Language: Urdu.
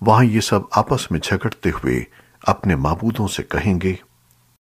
وہاں یہ سب آپس میں جھگڑتے ہوئے اپنے معبودوں سے کہیں گے